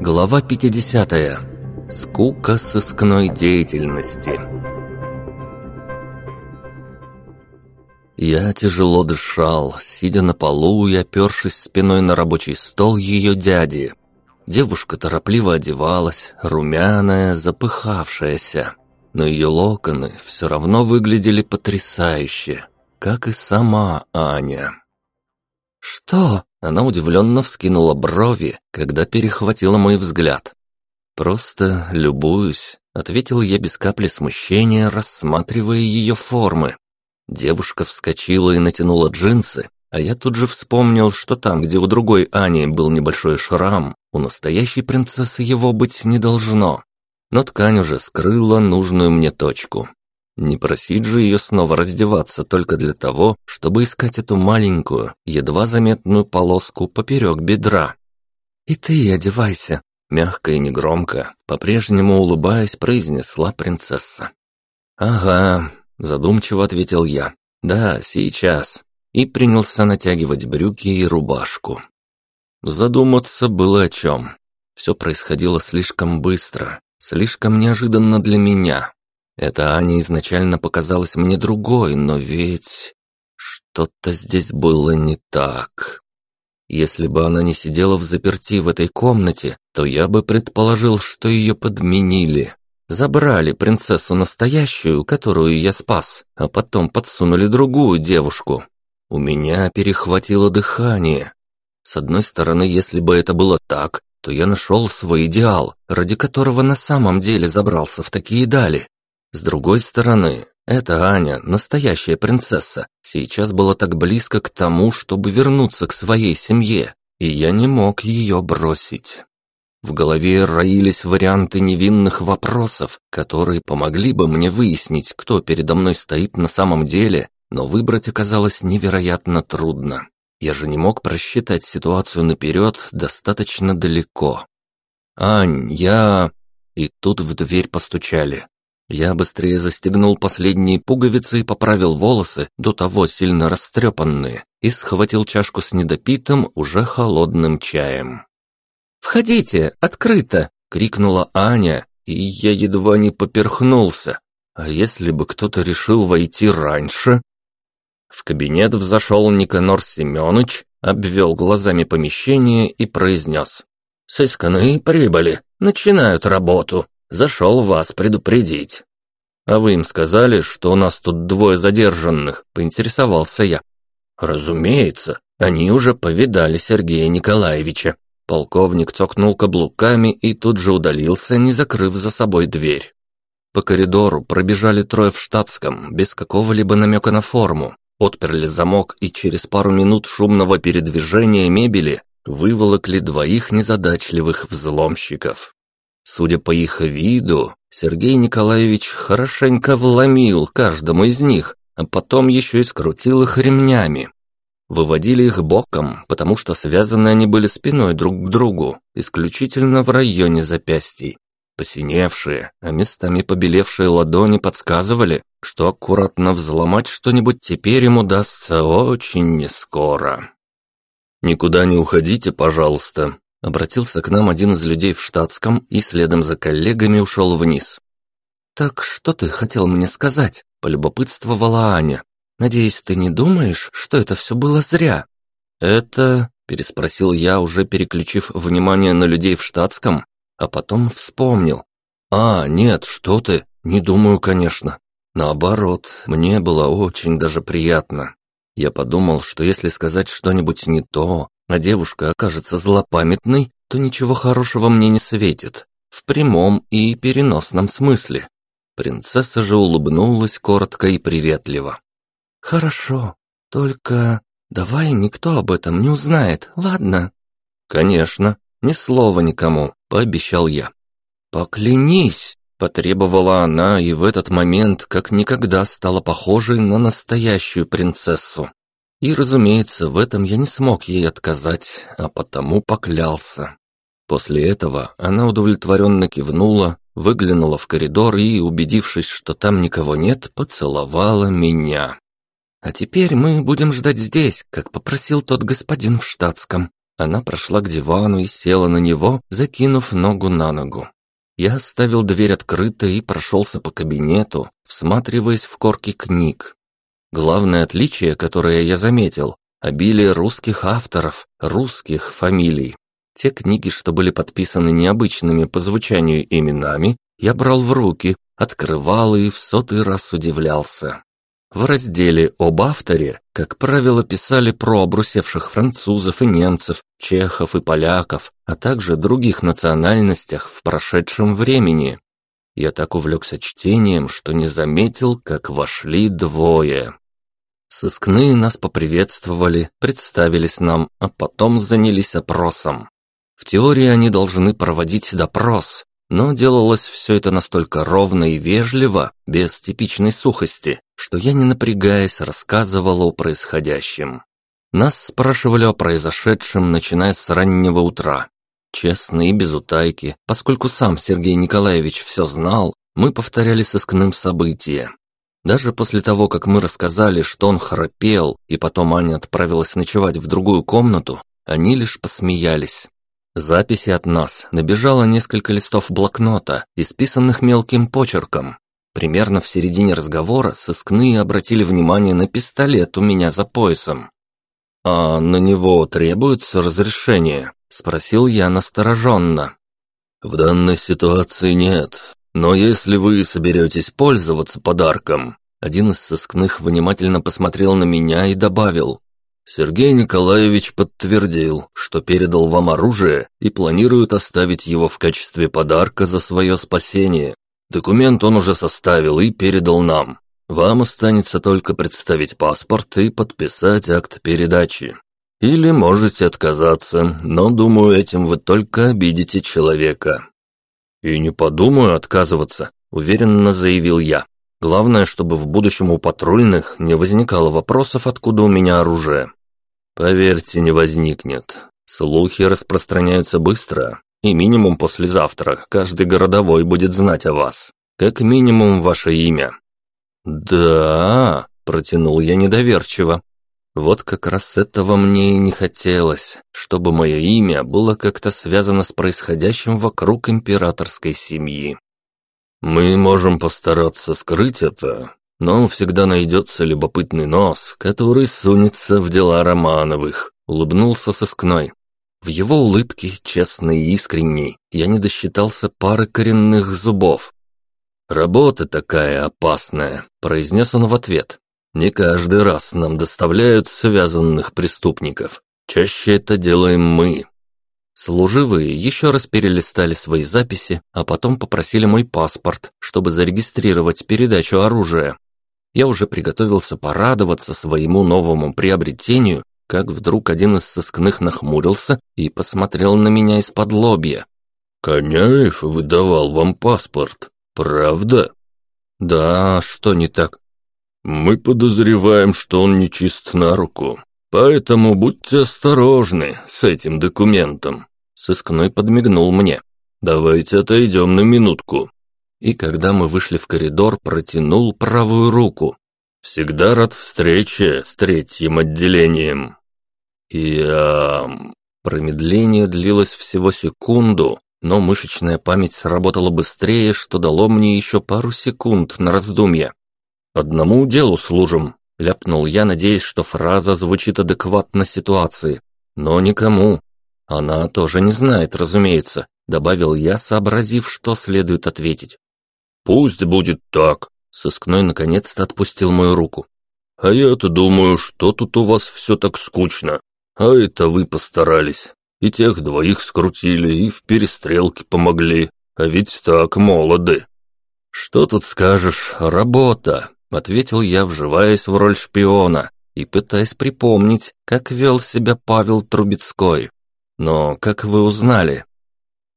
Глава 50. Скука сыскной деятельности. Я тяжело дышал, сидя на полу и опершись спиной на рабочий стол ее дяди. Девушка торопливо одевалась, румяная, запыхавшаяся. Но ее локоны все равно выглядели потрясающе, как и сама Аня. «Что?» — она удивленно вскинула брови, когда перехватила мой взгляд. «Просто любуюсь», — ответил я без капли смущения, рассматривая ее формы. Девушка вскочила и натянула джинсы, а я тут же вспомнил, что там, где у другой Ани был небольшой шрам, у настоящей принцессы его быть не должно. Но ткань уже скрыла нужную мне точку. Не просить же ее снова раздеваться только для того, чтобы искать эту маленькую, едва заметную полоску поперек бедра. «И ты одевайся», — мягко и негромко, по-прежнему улыбаясь, произнесла принцесса. «Ага, Задумчиво ответил я. «Да, сейчас». И принялся натягивать брюки и рубашку. Задуматься было о чем. Все происходило слишком быстро, слишком неожиданно для меня. Эта Аня изначально показалась мне другой, но ведь... Что-то здесь было не так. Если бы она не сидела в заперти в этой комнате, то я бы предположил, что ее подменили. Забрали принцессу настоящую, которую я спас, а потом подсунули другую девушку. У меня перехватило дыхание. С одной стороны, если бы это было так, то я нашел свой идеал, ради которого на самом деле забрался в такие дали. С другой стороны, эта Аня, настоящая принцесса, сейчас была так близко к тому, чтобы вернуться к своей семье, и я не мог ее бросить. В голове роились варианты невинных вопросов, которые помогли бы мне выяснить, кто передо мной стоит на самом деле, но выбрать оказалось невероятно трудно. Я же не мог просчитать ситуацию наперед достаточно далеко. «Ань, я...» И тут в дверь постучали. Я быстрее застегнул последние пуговицы и поправил волосы, до того сильно растрепанные, и схватил чашку с недопитым, уже холодным чаем. «Входите, открыто!» — крикнула Аня, и я едва не поперхнулся. А если бы кто-то решил войти раньше? В кабинет взошел Никанор Семенович, обвел глазами помещение и произнес. «Сысканы прибыли, начинают работу. Зашел вас предупредить». «А вы им сказали, что у нас тут двое задержанных?» – поинтересовался я. «Разумеется, они уже повидали Сергея Николаевича. Полковник цокнул каблуками и тут же удалился, не закрыв за собой дверь. По коридору пробежали трое в штатском, без какого-либо намека на форму. Отперли замок и через пару минут шумного передвижения мебели выволокли двоих незадачливых взломщиков. Судя по их виду, Сергей Николаевич хорошенько вломил каждому из них, а потом еще и скрутил их ремнями. Выводили их боком, потому что связаны они были спиной друг к другу, исключительно в районе запястий. Посиневшие, а местами побелевшие ладони подсказывали, что аккуратно взломать что-нибудь теперь им удастся очень нескоро. «Никуда не уходите, пожалуйста», — обратился к нам один из людей в штатском и следом за коллегами ушел вниз. «Так что ты хотел мне сказать?» — полюбопытствовала Аня. Надеюсь, ты не думаешь, что это все было зря?» «Это...» – переспросил я, уже переключив внимание на людей в штатском, а потом вспомнил. «А, нет, что ты, не думаю, конечно. Наоборот, мне было очень даже приятно. Я подумал, что если сказать что-нибудь не то, а девушка окажется злопамятной, то ничего хорошего мне не светит. В прямом и переносном смысле. Принцесса же улыбнулась коротко и приветливо. «Хорошо, только давай никто об этом не узнает, ладно?» «Конечно, ни слова никому», — пообещал я. «Поклянись!» — потребовала она, и в этот момент как никогда стала похожей на настоящую принцессу. И, разумеется, в этом я не смог ей отказать, а потому поклялся. После этого она удовлетворенно кивнула, выглянула в коридор и, убедившись, что там никого нет, поцеловала меня. А теперь мы будем ждать здесь, как попросил тот господин в штатском. Она прошла к дивану и села на него, закинув ногу на ногу. Я оставил дверь открытой и прошелся по кабинету, всматриваясь в корки книг. Главное отличие, которое я заметил, обилие русских авторов, русских фамилий. Те книги, что были подписаны необычными по звучанию именами, я брал в руки, открывал и в сотый раз удивлялся. В разделе об авторе, как правило, писали про обрусевших французов и немцев, чехов и поляков, а также других национальностях в прошедшем времени. Я так увлекся чтением, что не заметил, как вошли двое. Сыскные нас поприветствовали, представились нам, а потом занялись опросом. В теории они должны проводить допрос, но делалось все это настолько ровно и вежливо, без типичной сухости, что я, не напрягаясь, рассказывал о происходящем. Нас спрашивали о произошедшем, начиная с раннего утра. Честно и без утайки, поскольку сам Сергей Николаевич все знал, мы повторяли сыскным события. Даже после того, как мы рассказали, что он храпел, и потом Аня отправилась ночевать в другую комнату, они лишь посмеялись. Записи от нас набежало несколько листов блокнота, исписанных мелким почерком. Примерно в середине разговора сыскные обратили внимание на пистолет у меня за поясом. «А на него требуется разрешение?» – спросил я настороженно. «В данной ситуации нет, но если вы соберетесь пользоваться подарком...» Один из сыскных внимательно посмотрел на меня и добавил. Сергей Николаевич подтвердил, что передал вам оружие и планирует оставить его в качестве подарка за свое спасение. Документ он уже составил и передал нам. Вам останется только представить паспорт и подписать акт передачи. Или можете отказаться, но, думаю, этим вы только обидите человека». «И не подумаю отказываться», – уверенно заявил я. «Главное, чтобы в будущем у патрульных не возникало вопросов, откуда у меня оружие. Поверьте, не возникнет. Слухи распространяются быстро, и минимум послезавтра каждый городовой будет знать о вас. Как минимум ваше имя. Да, протянул я недоверчиво. Вот как раз этого мне и не хотелось, чтобы мое имя было как-то связано с происходящим вокруг императорской семьи. Мы можем постараться скрыть это, но всегда найдется любопытный нос, который сунется в дела Романовых», — улыбнулся сыскной. В его улыбке, честной и искренней, я не досчитался пары коренных зубов. «Работа такая опасная», — произнес он в ответ. «Не каждый раз нам доставляют связанных преступников. Чаще это делаем мы». Служивые еще раз перелистали свои записи, а потом попросили мой паспорт, чтобы зарегистрировать передачу оружия. Я уже приготовился порадоваться своему новому приобретению, как вдруг один из сыскных нахмурился и посмотрел на меня из-под лобья. «Коняев выдавал вам паспорт, правда?» «Да, что не так?» «Мы подозреваем, что он не чист на руку, поэтому будьте осторожны с этим документом». Сыскной подмигнул мне. «Давайте отойдем на минутку и когда мы вышли в коридор, протянул правую руку. «Всегда рад встрече с третьим отделением». Я... Промедление длилось всего секунду, но мышечная память сработала быстрее, что дало мне еще пару секунд на раздумье. «Одному делу служим», — ляпнул я, надеясь, что фраза звучит адекватно ситуации. «Но никому. Она тоже не знает, разумеется», — добавил я, сообразив, что следует ответить. «Пусть будет так», — сыскной наконец-то отпустил мою руку. «А я-то думаю, что тут у вас все так скучно. А это вы постарались. И тех двоих скрутили, и в перестрелке помогли. А ведь так молоды». «Что тут скажешь, работа», — ответил я, вживаясь в роль шпиона и пытаясь припомнить, как вел себя Павел Трубецкой. «Но как вы узнали?»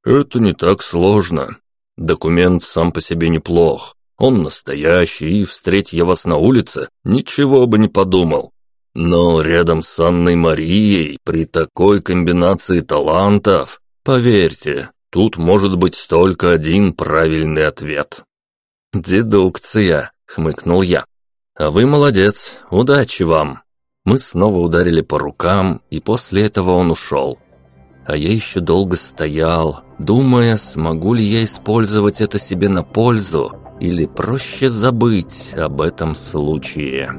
«Это не так сложно. Документ сам по себе неплох. Он настоящий, и встреть я вас на улице, ничего бы не подумал. Но рядом с Анной Марией, при такой комбинации талантов, поверьте, тут может быть только один правильный ответ. «Дедукция», — хмыкнул я. «А вы молодец, удачи вам!» Мы снова ударили по рукам, и после этого он ушел. А я еще долго стоял, думая, смогу ли я использовать это себе на пользу, или проще забыть об этом случае.